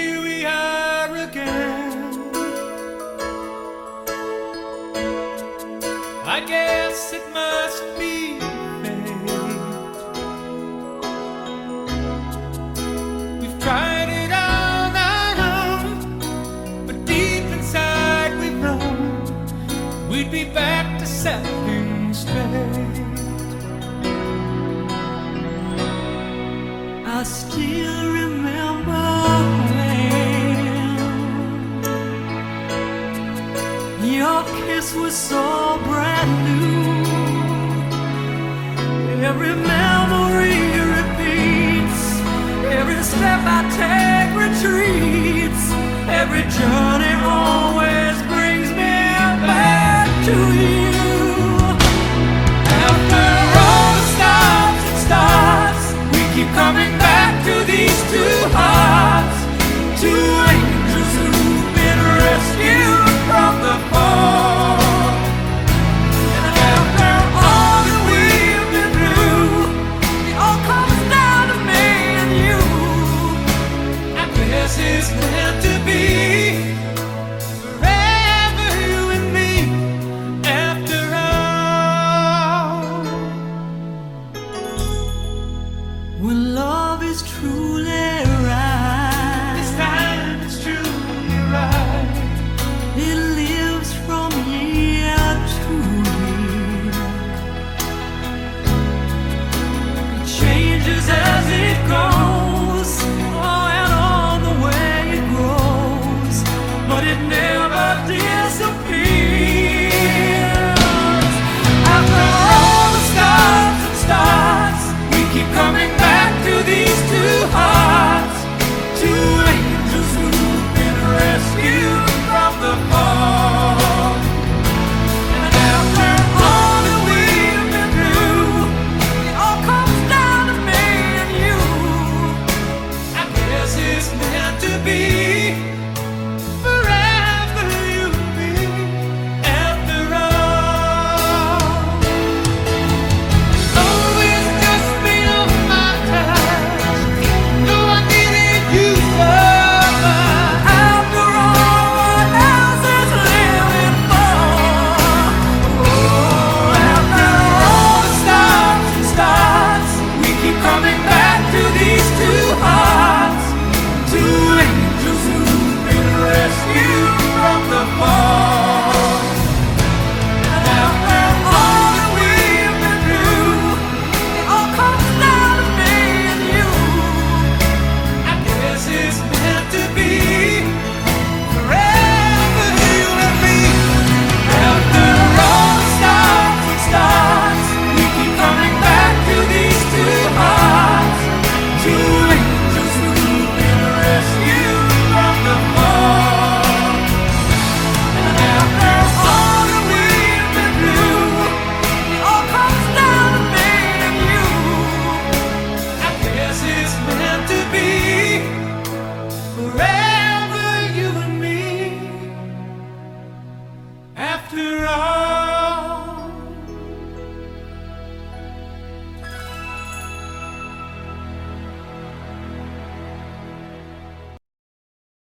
here we are again. I guess it must. It's so brand new. Every memory repeats, every step I take retreats, every journey. meant to be.